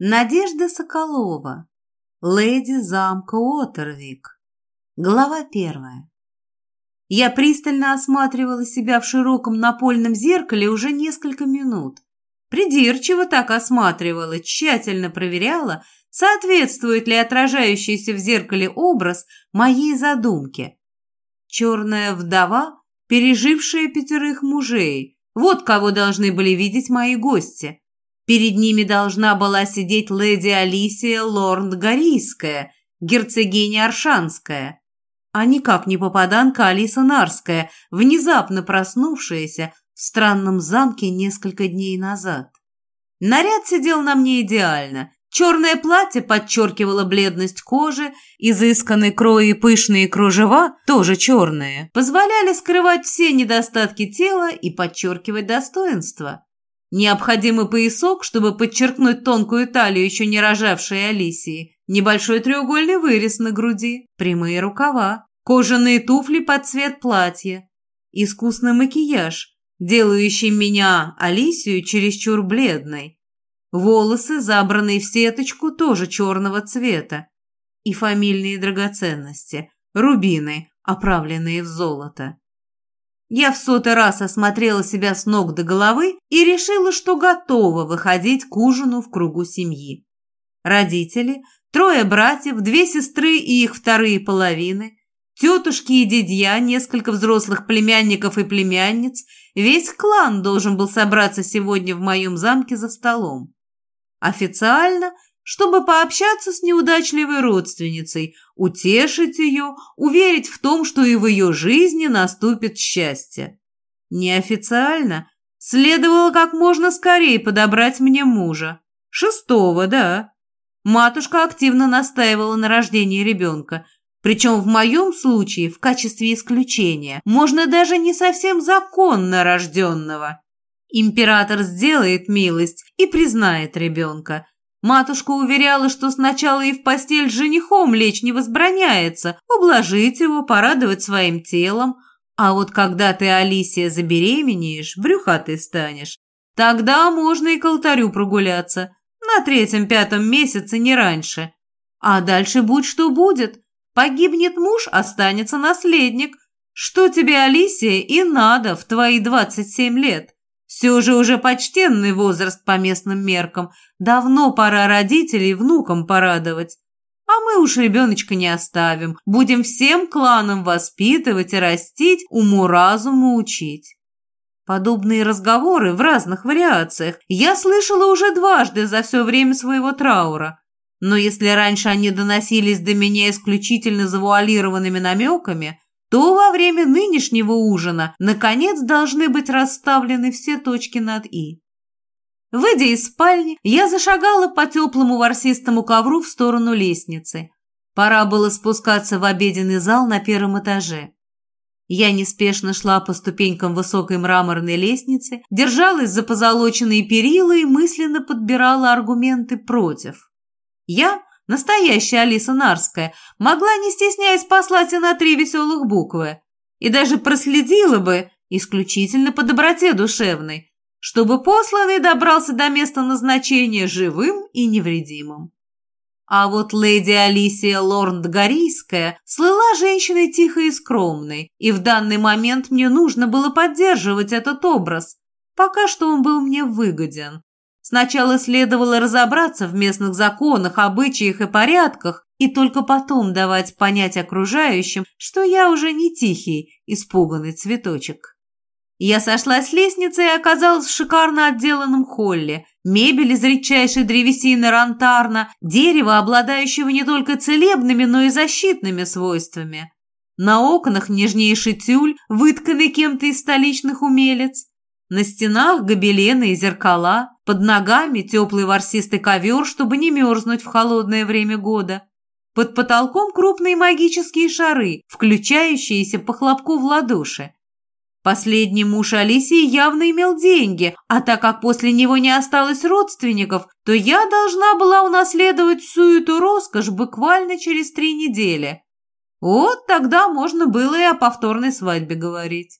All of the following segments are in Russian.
Надежда Соколова. Леди замка Отервик. Глава первая. Я пристально осматривала себя в широком напольном зеркале уже несколько минут. Придирчиво так осматривала, тщательно проверяла, соответствует ли отражающийся в зеркале образ моей задумке. Черная вдова, пережившая пятерых мужей, вот кого должны были видеть мои гости – Перед ними должна была сидеть леди Алисия Лорнд-Горийская, герцогиня Аршанская, а никак не попаданка Алиса Нарская, внезапно проснувшаяся в странном замке несколько дней назад. Наряд сидел на мне идеально. Черное платье подчеркивало бледность кожи, изысканный крой и пышные кружева, тоже черные, позволяли скрывать все недостатки тела и подчеркивать достоинства. Необходимый поясок, чтобы подчеркнуть тонкую талию еще не рожавшей Алисии, небольшой треугольный вырез на груди, прямые рукава, кожаные туфли под цвет платья, искусный макияж, делающий меня, Алисию, чересчур бледной, волосы, забранные в сеточку, тоже черного цвета, и фамильные драгоценности, рубины, оправленные в золото. Я в сотый раз осмотрела себя с ног до головы и решила, что готова выходить к ужину в кругу семьи. Родители, трое братьев, две сестры и их вторые половины, тетушки и дядья, несколько взрослых племянников и племянниц, весь клан должен был собраться сегодня в моем замке за столом. Официально чтобы пообщаться с неудачливой родственницей, утешить ее, уверить в том, что и в ее жизни наступит счастье. Неофициально следовало как можно скорее подобрать мне мужа. Шестого, да. Матушка активно настаивала на рождении ребенка, причем в моем случае, в качестве исключения, можно даже не совсем законно рожденного. Император сделает милость и признает ребенка – Матушка уверяла, что сначала и в постель с женихом лечь не возбраняется, ублажить его, порадовать своим телом. А вот когда ты, Алисия, забеременеешь, брюхатый станешь, тогда можно и к алтарю прогуляться. На третьем-пятом месяце, не раньше. А дальше будь что будет. Погибнет муж, останется наследник. Что тебе, Алисия, и надо в твои двадцать семь лет? Все же уже почтенный возраст по местным меркам. Давно пора родителей внукам порадовать. А мы уж ребеночка не оставим. Будем всем кланам воспитывать и растить, уму-разуму учить. Подобные разговоры в разных вариациях я слышала уже дважды за все время своего траура. Но если раньше они доносились до меня исключительно завуалированными намеками, то во время нынешнего ужина наконец должны быть расставлены все точки над «и». Выйдя из спальни, я зашагала по теплому ворсистому ковру в сторону лестницы. Пора было спускаться в обеденный зал на первом этаже. Я неспешно шла по ступенькам высокой мраморной лестницы, держалась за позолоченные перила и мысленно подбирала аргументы против. Я настоящая Алиса Нарская, могла, не стесняясь, послать и на три веселых буквы. И даже проследила бы, исключительно по доброте душевной, чтобы посланный добрался до места назначения живым и невредимым. А вот леди Алисия Лорнд-Горийская слыла женщиной тихой и скромной, и в данный момент мне нужно было поддерживать этот образ, пока что он был мне выгоден. Сначала следовало разобраться в местных законах, обычаях и порядках, и только потом давать понять окружающим, что я уже не тихий, испуганный цветочек. Я сошла с лестницы и оказалась в шикарно отделанном холле. Мебель из редчайшей древесины рантарна, дерево, обладающего не только целебными, но и защитными свойствами. На окнах нежнейший тюль, вытканный кем-то из столичных умелец. На стенах гобелены и зеркала, под ногами теплый ворсистый ковер, чтобы не мерзнуть в холодное время года. Под потолком крупные магические шары, включающиеся по хлопку в ладоши. Последний муж Алисии явно имел деньги, а так как после него не осталось родственников, то я должна была унаследовать всю эту роскошь буквально через три недели. Вот тогда можно было и о повторной свадьбе говорить.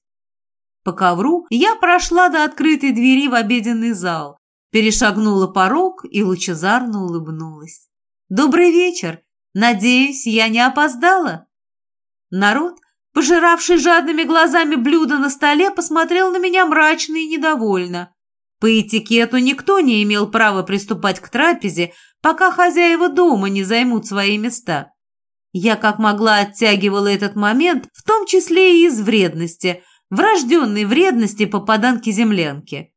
По ковру я прошла до открытой двери в обеденный зал. Перешагнула порог и лучезарно улыбнулась. «Добрый вечер! Надеюсь, я не опоздала?» Народ, пожиравший жадными глазами блюдо на столе, посмотрел на меня мрачно и недовольно. По этикету никто не имел права приступать к трапезе, пока хозяева дома не займут свои места. Я как могла оттягивала этот момент, в том числе и из вредности, врожденной вредности попаданки-землянки.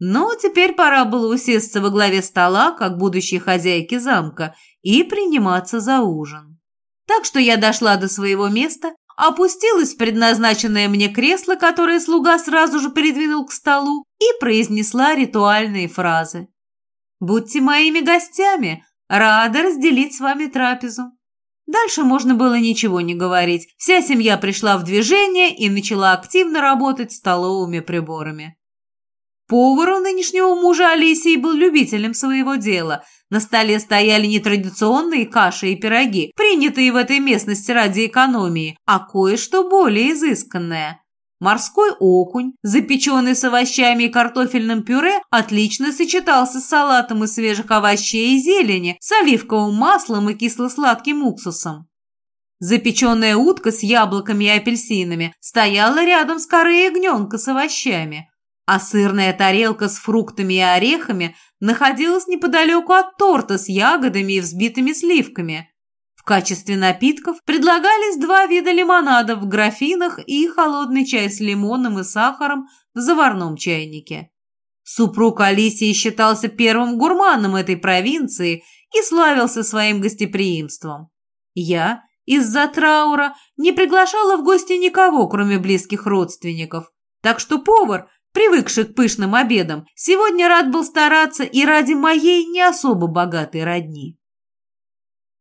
Но теперь пора было усесться во главе стола, как будущей хозяйки замка, и приниматься за ужин. Так что я дошла до своего места, опустилась в предназначенное мне кресло, которое слуга сразу же передвинул к столу, и произнесла ритуальные фразы. «Будьте моими гостями, рада разделить с вами трапезу». Дальше можно было ничего не говорить. Вся семья пришла в движение и начала активно работать столовыми приборами. Повар у нынешнего мужа Алисии был любителем своего дела. На столе стояли не традиционные каши и пироги, принятые в этой местности ради экономии, а кое-что более изысканное. Морской окунь, запеченный с овощами и картофельным пюре, отлично сочетался с салатом из свежих овощей и зелени, с оливковым маслом и кисло-сладким уксусом. Запеченная утка с яблоками и апельсинами стояла рядом с корой ягненка с овощами а сырная тарелка с фруктами и орехами находилась неподалеку от торта с ягодами и взбитыми сливками. В качестве напитков предлагались два вида лимонада в графинах и холодный чай с лимоном и сахаром в заварном чайнике. Супруг Алисии считался первым гурманом этой провинции и славился своим гостеприимством. Я из-за траура не приглашала в гости никого, кроме близких родственников, так что повар – привыкший к пышным обедам, сегодня рад был стараться и ради моей не особо богатой родни.